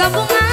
刮风啊